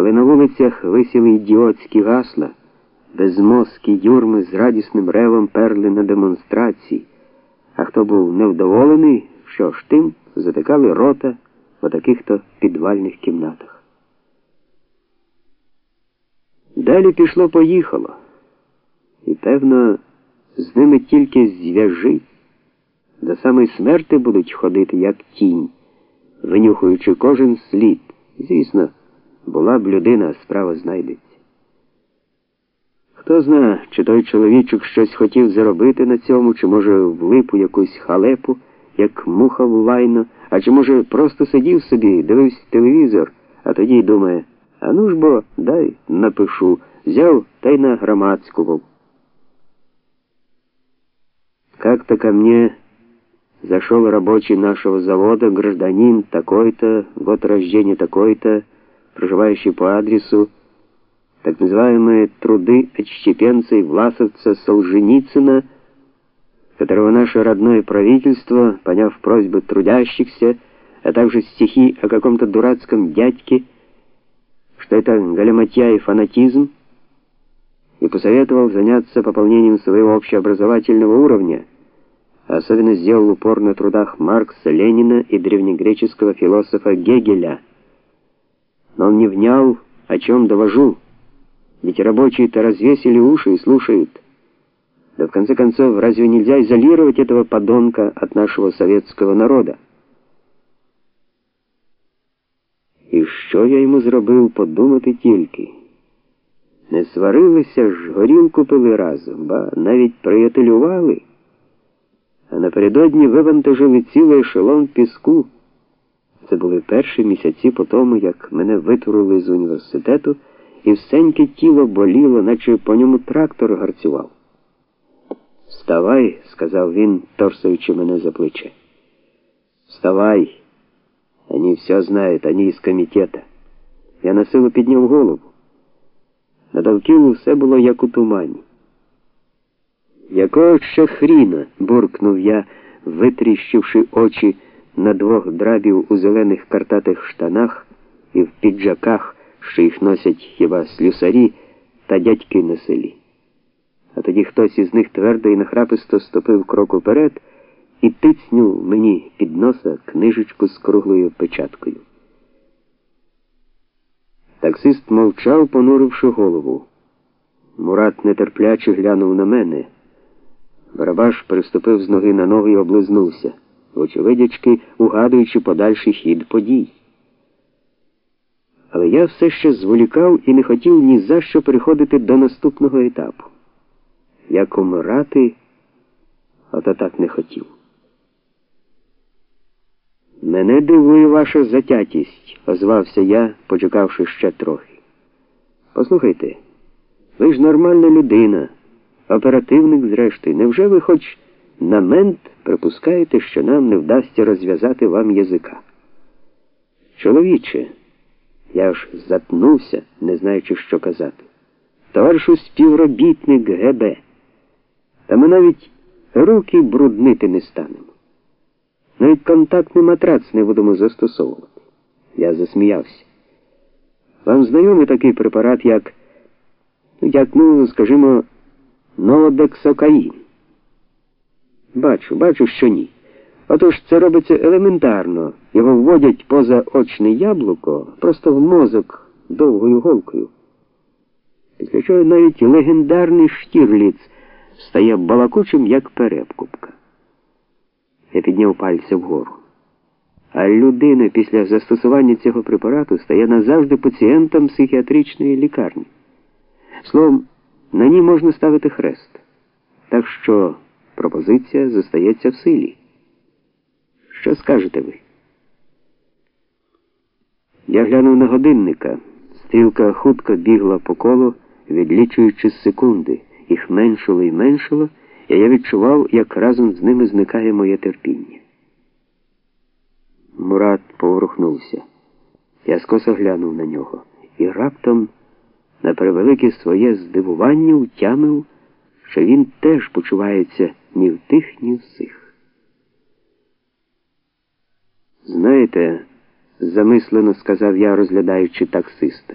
але на вулицях висіли ідіотські гасла, безмозкі юрми з радісним ревом перли на демонстрації, а хто був невдоволений, що ж тим затикали рота в таких то підвальних кімнатах. Далі пішло поїхало, і, певно, з ними тільки зв'яжи. До самої смерти будуть ходити, як тінь, винюхуючи кожен слід. Звісно, була б людина, справа знайдеться. Хто зна, чи той чоловічок щось хотів заробити на цьому, чи, може, влип у якусь халепу, як муха в лайно, а чи, може, просто сидів собі, дивився телевізор, а тоді й думає, а ну ж бо, дай напишу, взяв та й на громадську. Как-то ко мне зашел рабочий нашего завода, гражданин такой-то, год рождения такой-то, проживающий по адресу, так называемые труды отщепенца и власовца Солженицына, которого наше родное правительство, поняв просьбы трудящихся, а также стихи о каком-то дурацком дядьке, что это галиматья и фанатизм, и посоветовал заняться пополнением своего общеобразовательного уровня, особенно сделал упор на трудах Маркса, Ленина и древнегреческого философа Гегеля. Но он не внял, о чем довожу, ведь рабочие-то развесили уши и слушают. Да в конце концов, разве нельзя изолировать этого подонка от нашего советского народа? І що я йому зробив, подумати тільки. Не сварилися ж, горілку пили разом, ба навіть приятелювали а напередодні вивантажили цілий ешелон піску. Це були перші місяці по тому, як мене витурили з університету, і всеньке тіло боліло, наче по ньому трактор гарцював. Вставай, сказав він, торсаючи мене за плече. Вставай. Они все знают, они из комитета. Я на силу підняв голову. На довкілу все було як у тумані. Якого ще хріна? буркнув я, витріщивши очі на двох драбів у зелених картатих штанах і в піджаках, що їх носять хіба слюсарі та дядьки на селі. А тоді хтось із них твердо і нахраписто ступив крок уперед і тицнув мені під носа книжечку з круглою печаткою. Таксист мовчав, понуривши голову. Мурат нетерпляче глянув на мене. Барабаш переступив з ноги на ноги і облизнувся, очевидячки, угадуючи подальший хід подій. Але я все ще зволікав і не хотів ні за що переходити до наступного етапу. Як умирати, ото так не хотів. Мене дивує ваша затятість, озвався я, почекавши ще трохи. Послухайте, ви ж нормальна людина оперативник, зрештою, невже ви хоч на мент припускаєте, що нам не вдасться розв'язати вам язика? Чоловіче, я ж затнувся, не знаючи, що казати. Товаришу співробітник ГБ. Та ми навіть руки бруднити не станемо. Навіть контактний матрац не будемо застосовувати. Я засміявся. Вам знайомий такий препарат, як, як, ну, скажімо, Новодексокаїн. Бачу, бачу, що ні. Отож це робиться елементарно. Його вводять поза очне яблуко, просто в мозок довгою голкою. Після чого навіть легендарний штірліц стає балакучим, як перепкупка. Я підняв пальця вгору. А людина після застосування цього препарату стає назавжди пацієнтом психіатричної лікарні. Словом, на ній можна ставити хрест. Так що пропозиція зостається в силі. Що скажете ви? Я глянув на годинника. Стрілка хутко бігла по колу, відлічуючи секунди. Їх меншало і меншало, і я відчував, як разом з ними зникає моє терпіння. Мурат поворухнувся. Я скоса глянув на нього і раптом на превелике своє здивування утямив, що він теж почувається ні в тих, ні в сих. Знаєте, замислено сказав я, розглядаючи таксиста.